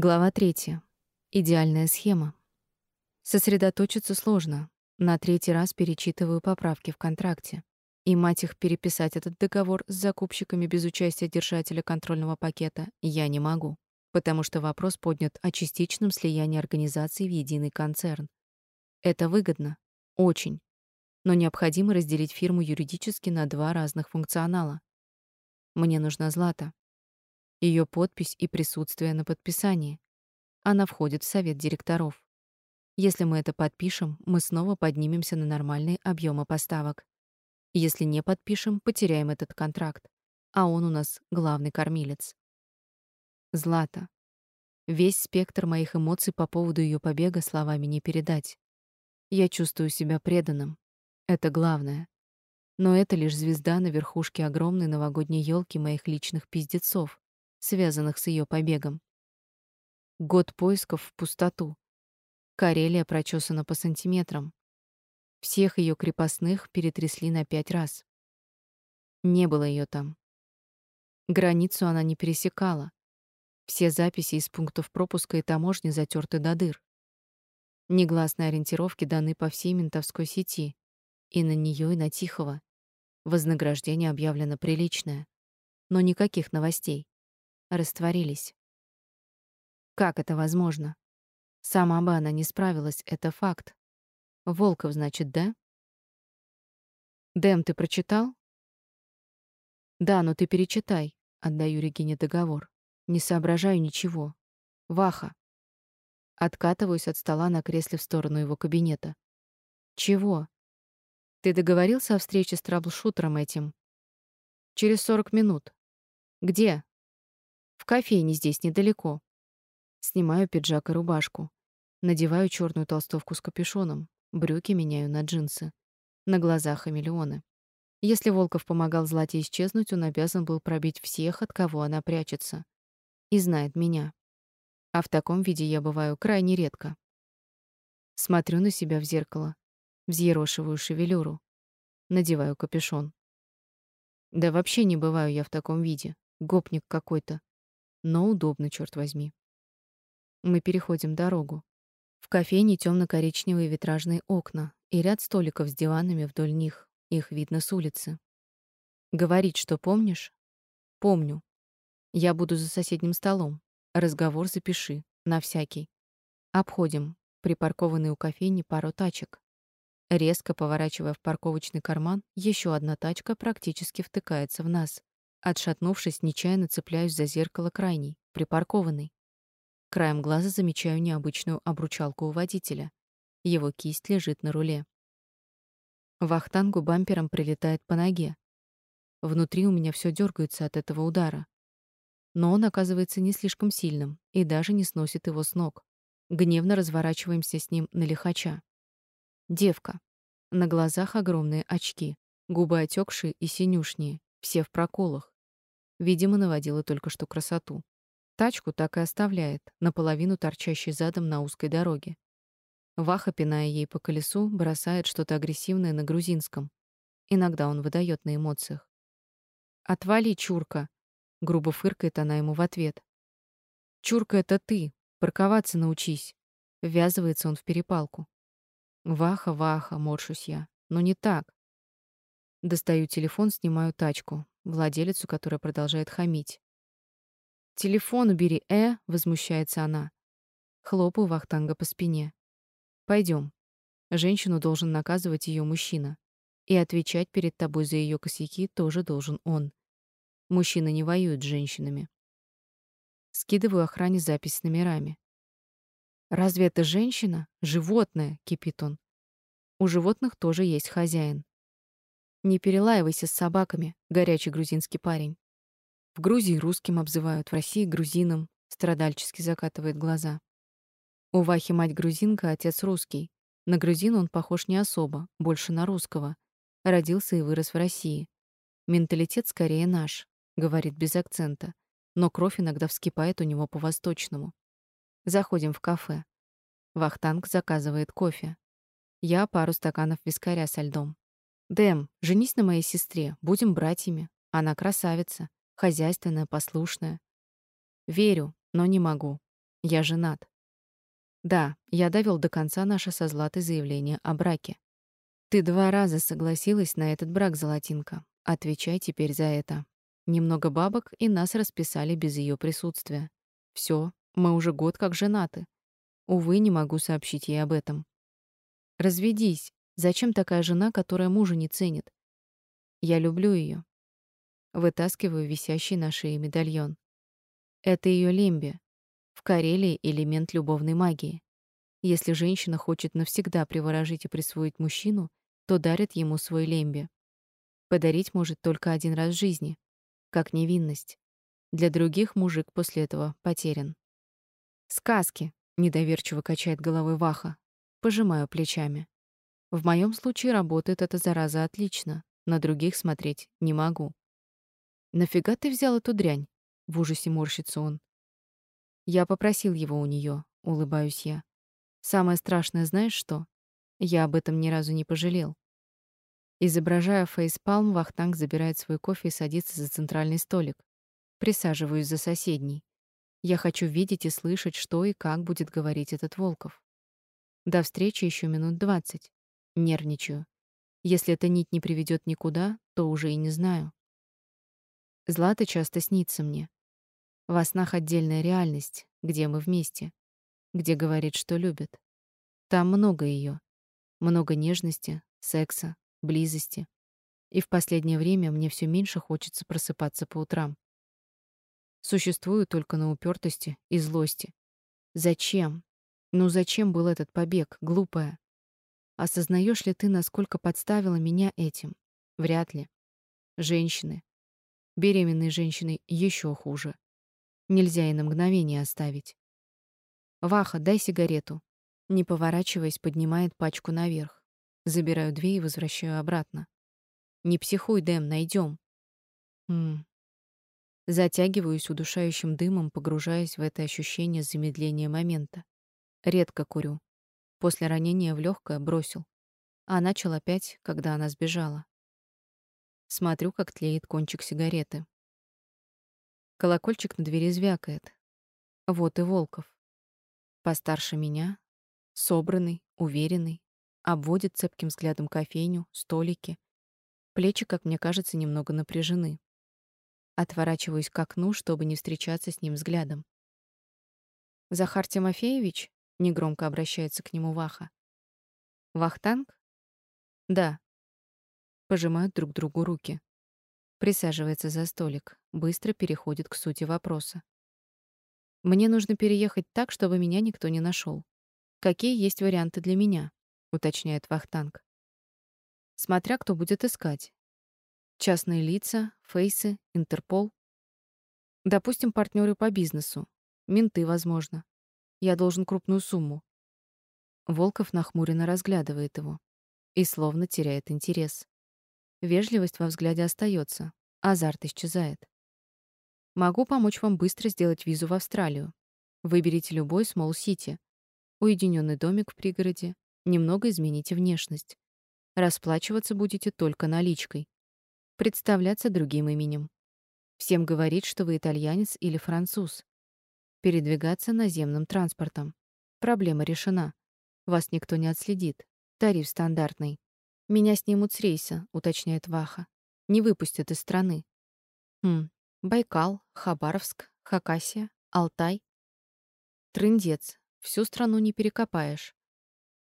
Глава 3. Идеальная схема. Сосредоточиться сложно. На третий раз перечитываю поправки в контракте. И мать их переписать этот договор с закупщиками без участия держателя контрольного пакета я не могу, потому что вопрос поднят о частичном слиянии организаций в единый концерн. Это выгодно, очень, но необходимо разделить фирму юридически на два разных функционала. Мне нужна Злата, ее подпись и присутствие на подписании. Она входит в совет директоров. Если мы это подпишем, мы снова поднимемся на нормальные объемы поставок. Если не подпишем, потеряем этот контракт, а он у нас главный кормилец. Злата. Весь спектр моих эмоций по поводу ее побега словами не передать. Я чувствую себя преданным. Это главное. Но это лишь звезда на верхушке огромной новогодней елки моих личных пиздецов, связанных с ее побегом. Год поисков в пустоту. Карелия прочесана по сантиметрам. Всех ее крепостных перетрясли на пять раз. Не было ее там. Границу она не пересекала. Все записи из пунктов пропуска и таможни затерты до дыр. Негласные ориентировки даны по всей ментовской сети, и на нее, и на Тихого. Вознаграждение объявлено приличное, но никаких новостей растворились. Как это возможно? Сама бы она не справилась, это факт. Волков, значит, да? Дэм, ты прочитал? Да, но ты перечитай. Отдаю Регине договор. Не соображаю ничего. Ваха. Откатываюсь от стола на кресле в сторону его кабинета. Чего? Ты договорился о встрече с траблшутером этим? Через 40 минут. Где? В кофейне здесь недалеко. Снимаю пиджак и рубашку. Надеваю черную толстовку с капюшоном. Брюки меняю на джинсы. На глазах хамелеоны. Если Волков помогал Злате исчезнуть, он обязан был пробить всех, от кого она прячется. И знает меня. А в таком виде я бываю крайне редко. Смотрю на себя в зеркало. Взъерошиваю шевелюру. Надеваю капюшон. Да вообще не бываю я в таком виде. Гопник какой-то но удобно, черт возьми. Мы переходим дорогу. В кофейне темно-коричневые витражные окна и ряд столиков с диванами вдоль них. Их видно с улицы. Говорить, что помнишь? Помню. Я буду за соседним столом. Разговор запиши, на всякий. Обходим припаркованный у кофейни пару тачек. Резко поворачивая в парковочный карман, еще одна тачка практически втыкается в нас. Отшатнувшись, нечаянно цепляюсь за зеркало крайней, припаркованной. Краем глаза замечаю необычную обручалку у водителя. Его кисть лежит на руле. Вахтангу бампером прилетает по ноге. Внутри у меня все дергается от этого удара. Но он оказывается не слишком сильным и даже не сносит его с ног. Гневно разворачиваемся с ним на лихача. Девка. На глазах огромные очки, губы отекшие и синюшние, все в проколах. Видимо, наводила только что красоту. Тачку так и оставляет, наполовину торчащей задом на узкой дороге. Ваха, пиная ей по колесу, бросает что-то агрессивное на грузинском. Иногда он выдает на эмоциях. «Отвали, чурка!» — грубо фыркает она ему в ответ. «Чурка, это ты! Парковаться научись!» Ввязывается он в перепалку. «Ваха, Ваха!» — морщусь я. «Но не так. Достаю телефон, снимаю тачку, владелицу, которая продолжает хамить. «Телефон убери, э!» — возмущается она. Хлопаю Вахтанга по спине. Пойдем. Женщину должен наказывать ее мужчина. И отвечать перед тобой за ее косяки тоже должен он. Мужчины не воюют с женщинами. Скидываю охране запись с номерами. «Разве это женщина? Животное!» — кипит он. У животных тоже есть хозяин. Не перелаивайся с собаками, горячий грузинский парень. В Грузии русским обзывают, в России грузином, страдальчески закатывает глаза. У Вахи мать грузинка, отец русский. На грузин он похож не особо, больше на русского. Родился и вырос в России. Менталитет скорее наш, говорит без акцента, но кровь иногда вскипает у него по-восточному. Заходим в кафе. Вахтанг заказывает кофе. Я пару стаканов вискаря со льдом. Дэм, женись на моей сестре, будем братьями. Она красавица, хозяйственная, послушная. Верю, но не могу. Я женат. Да, я довел до конца наше со Златой заявление о браке. Ты два раза согласилась на этот брак, Золотинка. Отвечай теперь за это. Немного бабок, и нас расписали без ее присутствия. Все, мы уже год как женаты. Увы, не могу сообщить ей об этом. Разведись. Зачем такая жена, которая мужа не ценит? Я люблю ее. Вытаскиваю висящий на шее медальон. Это ее лемби. В Карелии элемент любовной магии. Если женщина хочет навсегда приворожить и присвоить мужчину, то дарит ему свой лемби. Подарить может только один раз в жизни, как невинность. Для других мужик после этого потерян. Сказки, недоверчиво качает головой Ваха. Пожимаю плечами. В моем случае работает эта зараза отлично, на других смотреть не могу. Нафига ты взял эту дрянь? В ужасе морщится он. Я попросил его у нее, улыбаюсь я. Самое страшное, знаешь что? Я об этом ни разу не пожалел. Изображая фейспалм, Вахтанг забирает свой кофе и садится за центральный столик. Присаживаюсь за соседний. Я хочу видеть и слышать, что и как будет говорить этот Волков. До встречи еще минут двадцать. Нервничаю. Если эта нить не приведет никуда, то уже и не знаю. Злата часто снится мне. Во снах отдельная реальность, где мы вместе, где говорит, что любит. Там много ее, много нежности, секса, близости. И в последнее время мне все меньше хочется просыпаться по утрам. Существую только на упертости и злости. Зачем? Ну зачем был этот побег, глупая? Осознаешь ли ты, насколько подставила меня этим? Вряд ли. Женщины. Беременные женщины еще хуже. Нельзя и на мгновение оставить. Ваха, дай сигарету. Не поворачиваясь, поднимает пачку наверх. Забираю две и возвращаю обратно. Не психуй, Дэм, найдем. Хм. Затягиваюсь удушающим дымом, погружаясь в это ощущение замедления момента. Редко курю. После ранения в легкое бросил. А начал опять, когда она сбежала. Смотрю, как тлеет кончик сигареты. Колокольчик на двери звякает. Вот и Волков. Постарше меня, собранный, уверенный, обводит цепким взглядом кофейню, столики. Плечи, как мне кажется, немного напряжены. Отворачиваюсь к окну, чтобы не встречаться с ним взглядом. Захар Тимофеевич негромко обращается к нему Ваха. Вахтанг? Да. Пожимают друг другу руки. Присаживается за столик, быстро переходит к сути вопроса. Мне нужно переехать так, чтобы меня никто не нашел. Какие есть варианты для меня? уточняет Вахтанг. Смотря кто будет искать. Частные лица, фейсы, Интерпол. Допустим, партнеры по бизнесу. Менты, возможно. Я должен крупную сумму. Волков нахмуренно разглядывает его и словно теряет интерес. Вежливость во взгляде остается, азарт исчезает. Могу помочь вам быстро сделать визу в Австралию. Выберите любой смол-сити. Уединенный домик в пригороде. Немного измените внешность. Расплачиваться будете только наличкой. Представляться другим именем. Всем говорить, что вы итальянец или француз передвигаться наземным транспортом. Проблема решена. Вас никто не отследит. Тариф стандартный. Меня снимут с рейса, уточняет Ваха. Не выпустят из страны. Хм. Байкал, Хабаровск, Хакасия, Алтай. Трындец. Всю страну не перекопаешь.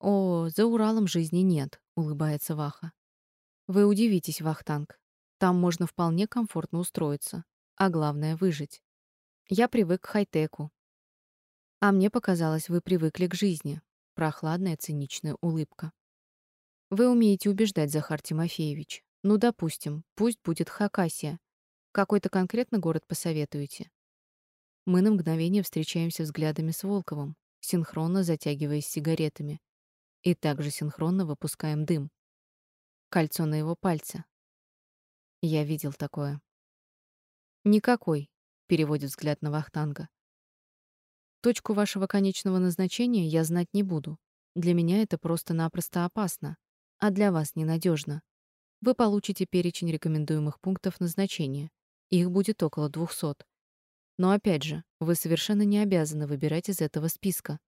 О, за Уралом жизни нет, улыбается Ваха. Вы удивитесь, Вахтанг. Там можно вполне комфортно устроиться, а главное выжить. Я привык к хай-теку. А мне показалось, вы привыкли к жизни. Прохладная циничная улыбка. Вы умеете убеждать, Захар Тимофеевич. Ну, допустим, пусть будет Хакасия. Какой-то конкретно город посоветуете? Мы на мгновение встречаемся взглядами с Волковым, синхронно затягиваясь сигаретами, и также синхронно выпускаем дым. Кольцо на его пальце. Я видел такое. Никакой, переводит взгляд на Вахтанга. Точку вашего конечного назначения я знать не буду. Для меня это просто-напросто опасно, а для вас ненадежно. Вы получите перечень рекомендуемых пунктов назначения. Их будет около 200. Но опять же, вы совершенно не обязаны выбирать из этого списка.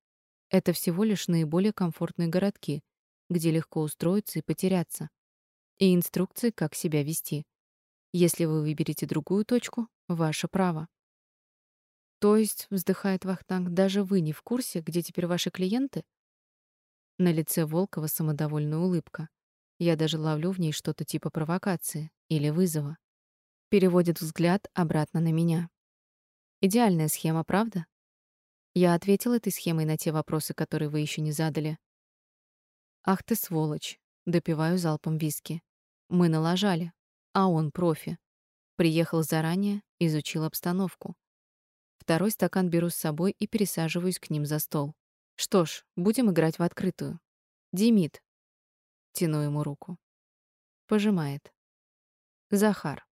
Это всего лишь наиболее комфортные городки, где легко устроиться и потеряться. И инструкции, как себя вести. Если вы выберете другую точку, ваше право. То есть, вздыхает Вахтанг, даже вы не в курсе, где теперь ваши клиенты? На лице Волкова самодовольная улыбка. Я даже ловлю в ней что-то типа провокации или вызова. Переводит взгляд обратно на меня. Идеальная схема, правда? Я ответил этой схемой на те вопросы, которые вы еще не задали. Ах ты сволочь. Допиваю залпом виски. Мы налажали, а он профи. Приехал заранее, изучил обстановку. Второй стакан беру с собой и пересаживаюсь к ним за стол. Что ж, будем играть в открытую. Демид. Тяну ему руку. Пожимает. Захар.